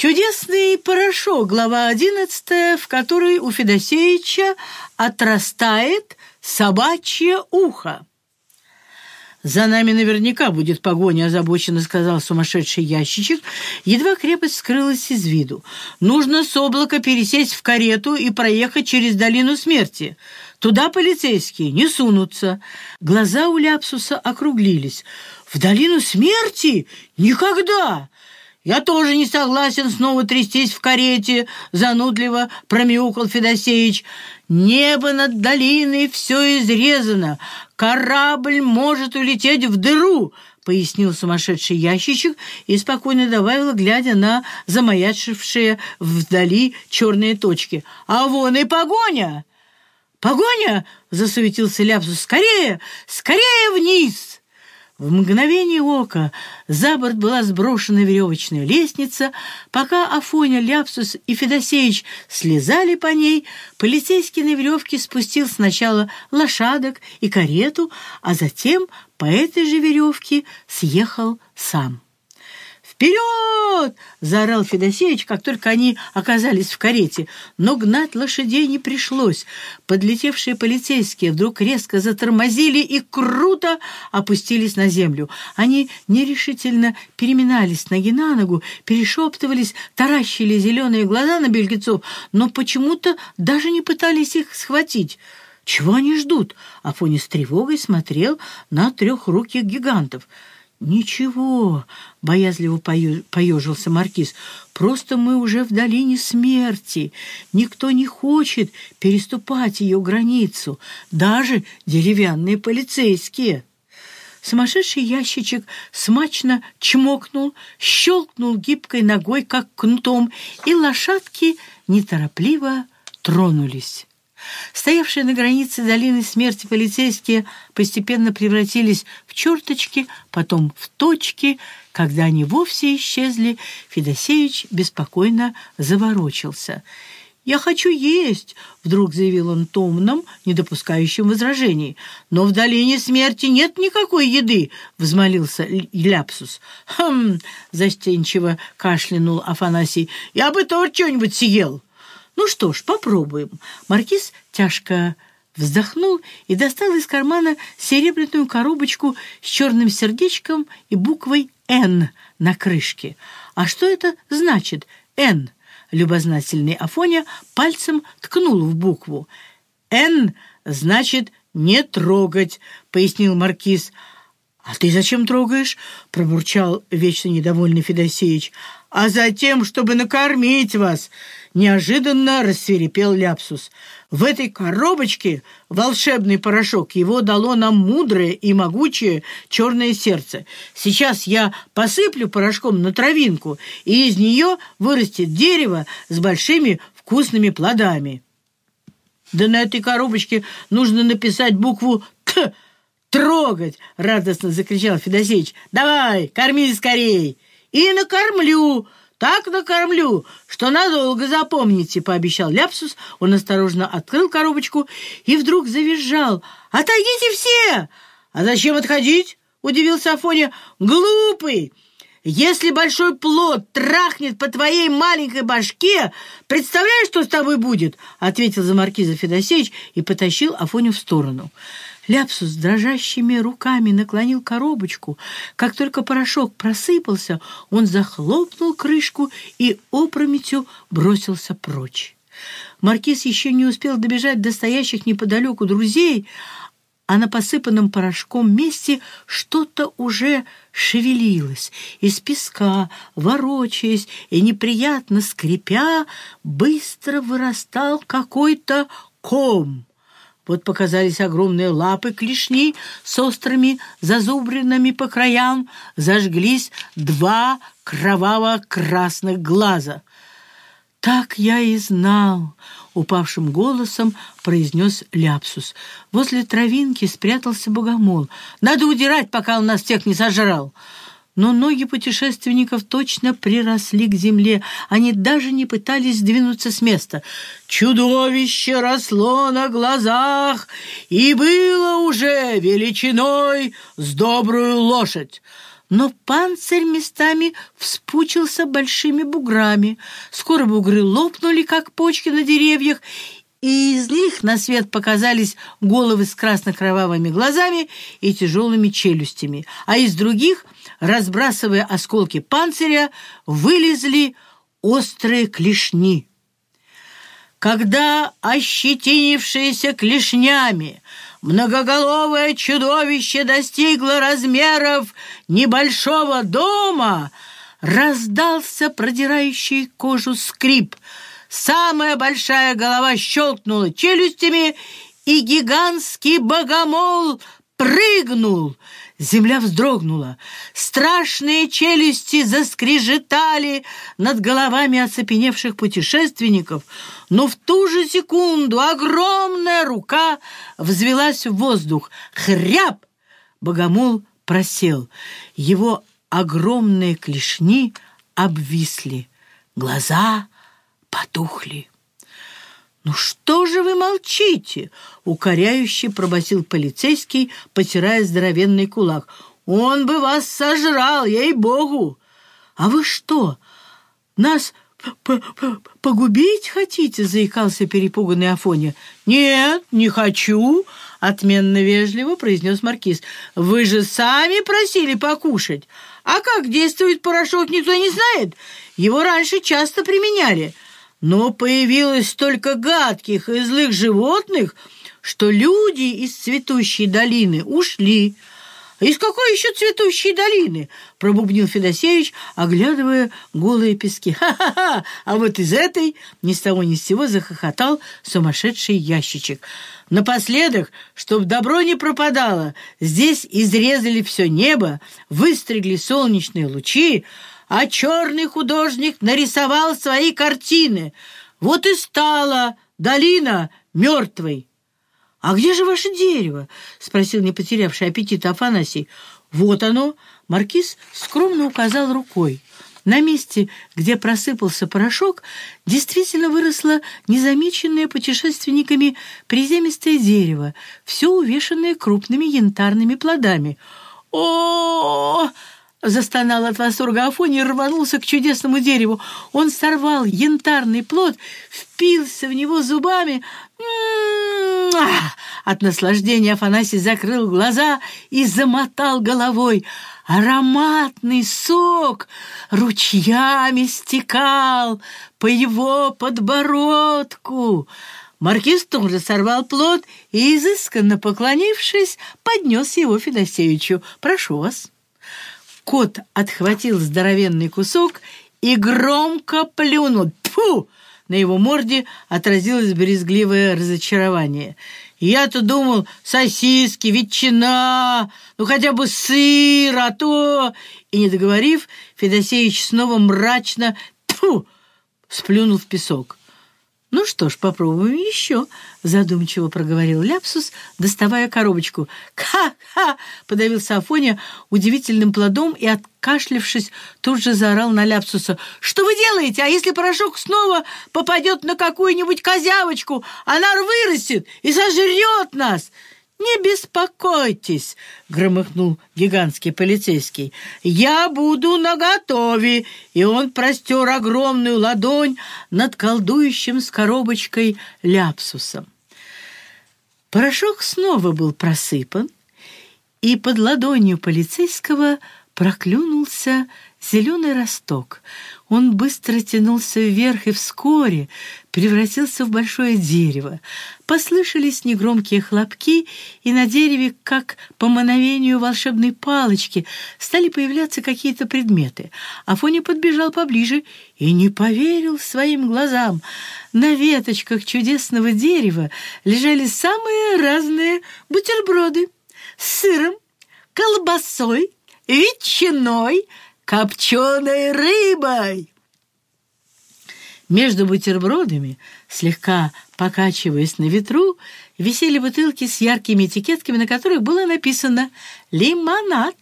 Чудесный порошок, глава одиннадцатая, в которой у Федосеевича отрастает собачье ухо. «За нами наверняка будет погоня», — озабоченно сказал сумасшедший ящичек. Едва крепость скрылась из виду. «Нужно с облака пересесть в карету и проехать через долину смерти. Туда полицейские не сунутся». Глаза у Ляпсуса округлились. «В долину смерти? Никогда!» «Я тоже не согласен снова трястись в карете», — занудливо промяукал Федосеич. «Небо над долиной все изрезано. Корабль может улететь в дыру», — пояснил сумасшедший ящичек и спокойно добавил, глядя на замаячившие вдали черные точки. «А вон и погоня!» «Погоня!» — засуетился Ляпсус. «Скорее! Скорее вниз!» В мгновение ока за борт была сброшена веревочная лестница. Пока Афоня, Ляпсус и Федосеич слезали по ней, полицейский на веревке спустил сначала лошадок и карету, а затем по этой же веревке съехал сам. «Вперед!» — заорал Федосеевич, как только они оказались в карете. Но гнать лошадей не пришлось. Подлетевшие полицейские вдруг резко затормозили и круто опустились на землю. Они нерешительно переминались ноги на ногу, перешептывались, таращили зеленые глаза на бельгецов, но почему-то даже не пытались их схватить. Чего они ждут? Афоня с тревогой смотрел на трехруких гигантов — «Ничего», — боязливо поежился Маркиз, — «просто мы уже в долине смерти. Никто не хочет переступать ее границу, даже деревянные полицейские». Сумасшедший ящичек смачно чмокнул, щелкнул гибкой ногой, как кнутом, и лошадки неторопливо тронулись. Стоявшие на границе долины смерти полицейские постепенно превратились в черточки, потом в точки. Когда они вовсе исчезли, Федосеевич беспокойно заворочился. «Я хочу есть!» — вдруг заявил он томным, не допускающим возражений. «Но в долине смерти нет никакой еды!» — взмолился Ляпсус. «Хм!» — застенчиво кашлянул Афанасий. «Я бы тоже что-нибудь съел!» «Ну что ж, попробуем». Маркиз тяжко вздохнул и достал из кармана серебряную коробочку с черным сердечком и буквой «Н» на крышке. «А что это значит «Н»?» Любознательный Афоня пальцем ткнул в букву. «Н» значит «не трогать», — пояснил Маркиз. «А ты зачем трогаешь?» — пробурчал вечно недовольный Федосеич. «А затем, чтобы накормить вас!» — неожиданно рассверепел Ляпсус. «В этой коробочке волшебный порошок. Его дало нам мудрое и могучее черное сердце. Сейчас я посыплю порошком на травинку, и из нее вырастет дерево с большими вкусными плодами». «Да на этой коробочке нужно написать букву «Т», трогать!» — радостно закричал Федосеич. «Давай, корми скорей!» «И накормлю!» «Так накормлю, что надолго запомните», — пообещал Ляпсус. Он осторожно открыл коробочку и вдруг завизжал. «Отойдите все!» «А зачем отходить?» — удивился Афоня. «Глупый! Если большой плод трахнет по твоей маленькой башке, представляешь, что с тобой будет?» — ответил за маркиза Федосеевич и потащил Афоню в сторону. Ляпсус дрожащими руками наклонил коробочку. Как только порошок просыпался, он захлопнул крышку и опрометью бросился прочь. Маркиз еще не успел добежать до стоящих неподалеку друзей, а на посыпанном порошком месте что-то уже шевелилось. Из песка, ворочаясь и неприятно скрипя, быстро вырастал какой-то ком. Вот показались огромные лапы клешни с острыми зазубринами по краям, зажглись два кроваво-красных глаза. «Так я и знал!» — упавшим голосом произнес Ляпсус. Возле травинки спрятался богомол. «Надо удирать, пока он нас всех не сожрал!» но ноги путешественников точно приросли к земле. Они даже не пытались сдвинуться с места. Чудовище росло на глазах и было уже величиной с добрую лошадь. Но панцирь местами вспучился большими буграми. Скоро бугры лопнули, как почки на деревьях, и из них на свет показались головы с красно-кровавыми глазами и тяжелыми челюстями, а из других, разбрасывая осколки панциря, вылезли острые клешни. Когда ощетинившиеся клешнями многоголовое чудовище достигло размеров небольшого дома, раздался продирающий кожу скрип — Самая большая голова щелкнула челюстями, и гигантский богомол прыгнул. Земля вздрогнула. Страшные челюсти заскрежетали над головами оцепеневших путешественников, но в ту же секунду огромная рука взвелась в воздух. Хряб! Богомол просел. Его огромные клешни обвисли. Глаза потухли. «Ну что же вы молчите?» — укоряюще пробасил полицейский, потирая здоровенный кулак. «Он бы вас сожрал, ей-богу!» «А вы что, нас погубить хотите?» — заикался перепуганный Афоня. «Нет, не хочу!» — отменно вежливо произнес маркиз. «Вы же сами просили покушать. А как действует порошок, никто не знает. Его раньше часто применяли». Но появилось столько гадких и злых животных, что люди из цветущей долины ушли. «Из какой еще цветущей долины?» — пробубнил Федосеевич, оглядывая голые пески. «Ха-ха-ха! А вот из этой...» — ни с того ни с сего захохотал сумасшедший ящичек. Напоследок, чтоб добро не пропадало, здесь изрезали все небо, выстригли солнечные лучи, а черный художник нарисовал свои картины. Вот и стала долина мертвой. — А где же ваше дерево? — спросил не потерявший аппетит Афанасий. — Вот оно. Маркиз скромно указал рукой. На месте, где просыпался порошок, действительно выросло незамеченное путешественниками приземистое дерево, все увешанное крупными янтарными плодами. о, -о, -о Застонал от восторга Афоний и рванулся к чудесному дереву. Он сорвал янтарный плод, впился в него зубами. От наслаждения Афанасий закрыл глаза и замотал головой. Ароматный сок ручьями стекал по его подбородку. Маркиз тоже сорвал плод и, изысканно поклонившись, поднес его Федосеевичу. «Прошу вас». Кот отхватил здоровенный кусок и громко плюнул. Тьфу! На его морде отразилось брезгливое разочарование. Я-то думал, сосиски, ветчина, ну хотя бы сыр, а то... И, не договорив, Федосеевич снова мрачно тьфу, сплюнул в песок. «Ну что ж, попробуем еще», — задумчиво проговорил Ляпсус, доставая коробочку. «Ха-ха!» — подавился Афоня удивительным плодом и, откашлявшись, тут же заорал на Ляпсуса. «Что вы делаете? А если порошок снова попадет на какую-нибудь козявочку, она вырастет и сожрет нас?» «Не беспокойтесь», — громыхнул гигантский полицейский. «Я буду наготове!» И он простер огромную ладонь над колдующим с коробочкой ляпсусом. Порошок снова был просыпан, и под ладонью полицейского проклюнулся зеленый росток. Он быстро тянулся вверх и вскоре превратился в большое дерево. Послышались негромкие хлопки, и на дереве, как по мановению волшебной палочки, стали появляться какие-то предметы. Афоня подбежал поближе и не поверил своим глазам. На веточках чудесного дерева лежали самые разные бутерброды с сыром, колбасой, ветчиной, копченой рыбой. Между бутербродами, слегка покачиваясь на ветру, висели бутылки с яркими этикетками, на которых было написано «Лимонад».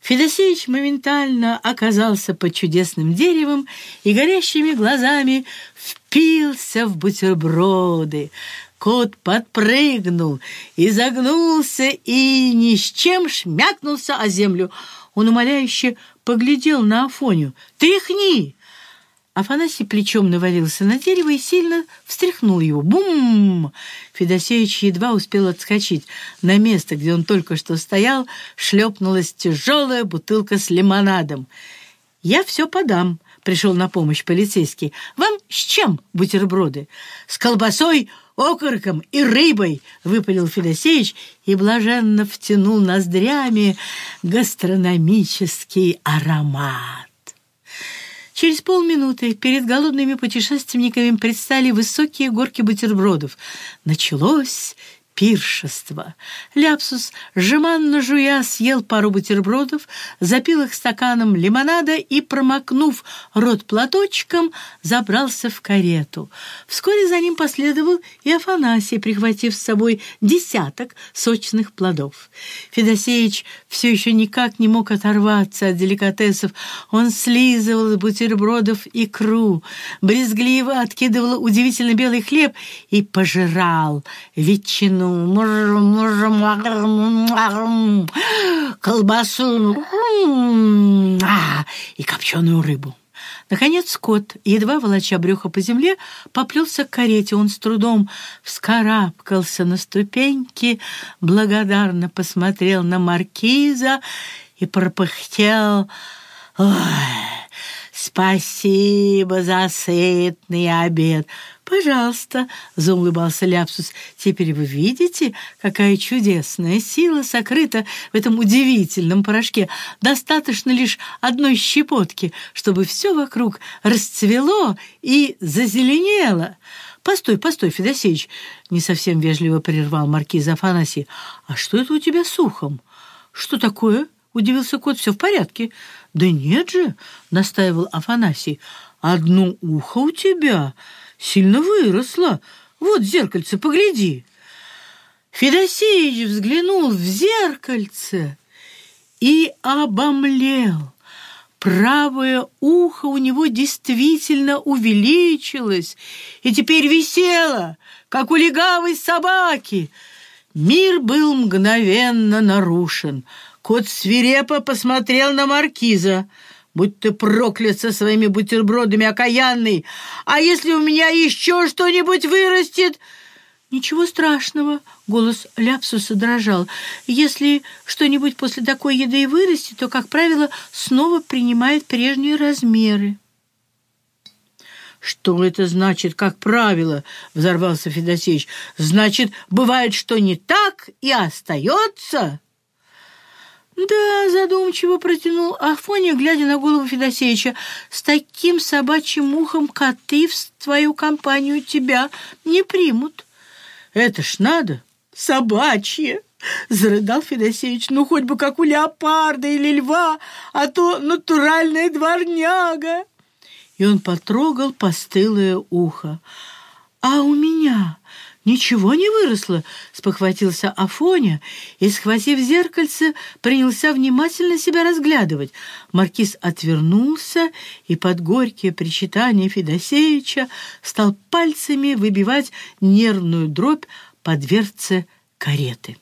Федосеевич моментально оказался под чудесным деревом и горящими глазами впился в бутерброды. Кот подпрыгнул, изогнулся и ни с чем шмякнулся о землю. Он умоляюще поглядел на Афоню. «Тряхни!» Афанасий плечом навалился на дерево и сильно встряхнул его. Бум! Федосеевич едва успел отскочить. На место, где он только что стоял, шлепнулась тяжелая бутылка с лимонадом. «Я все подам», — пришел на помощь полицейский. «Вам с чем бутерброды? С колбасой, окороком и рыбой», — выпалил Федосеевич и блаженно втянул ноздрями гастрономический аромат. Через полминуты перед голодными путешественниками предстали высокие горки бутербродов. Началось пиршество. Ляпсус, жеманно жуя, съел пару бутербродов, запил их стаканом лимонада и, промокнув рот платочком, забрался в карету. Вскоре за ним последовал и Афанасий, прихватив с собой десяток сочных плодов. Федосеич все еще никак не мог оторваться от деликатесов. Он слизывал из бутербродов икру, брезгливо откидывал удивительно белый хлеб и пожирал ветчину колбасу и копченую рыбу. Наконец кот, едва волоча брюхо по земле, поплелся к карете. Он с трудом вскарабкался на ступеньки, благодарно посмотрел на маркиза и пропыхтел «Ой, спасибо за сытный обед!» «Пожалуйста», — заулыбался Ляпсус, — «теперь вы видите, какая чудесная сила сокрыта в этом удивительном порошке. Достаточно лишь одной щепотки, чтобы все вокруг расцвело и зазеленело». «Постой, постой, Федосеич!» — не совсем вежливо прервал маркиз Афанасий. «А что это у тебя с ухом?» «Что такое?» — удивился кот. «Все в порядке». «Да нет же!» — настаивал Афанасий. «Одно ухо у тебя...» сильно выросла. Вот зеркальце, погляди». Федосеевич взглянул в зеркальце и обомлел. Правое ухо у него действительно увеличилось и теперь висело, как у легавой собаки. Мир был мгновенно нарушен. Кот свирепо посмотрел на маркиза — Будь ты проклят со своими бутербродами, окаянный! А если у меня еще что-нибудь вырастет...» «Ничего страшного», — голос Ляпсуса дрожал. «Если что-нибудь после такой еды и вырастет, то, как правило, снова принимает прежние размеры». «Что это значит, как правило?» — взорвался Федосеевич. «Значит, бывает, что не так и остается?» «Да», — задумчиво протянул Афоня, глядя на голову Федосеевича, «с таким собачьим ухом коты в твою компанию тебя не примут». «Это ж надо, собачье!» — зарыдал Федосеевич. «Ну, хоть бы как у леопарда или льва, а то натуральная дворняга!» И он потрогал постылое ухо. «А у меня «Ничего не выросло», — спохватился Афоня и, схватив зеркальце, принялся внимательно себя разглядывать. Маркиз отвернулся и под горькие причитания Федосеевича стал пальцами выбивать нервную дробь по дверце кареты.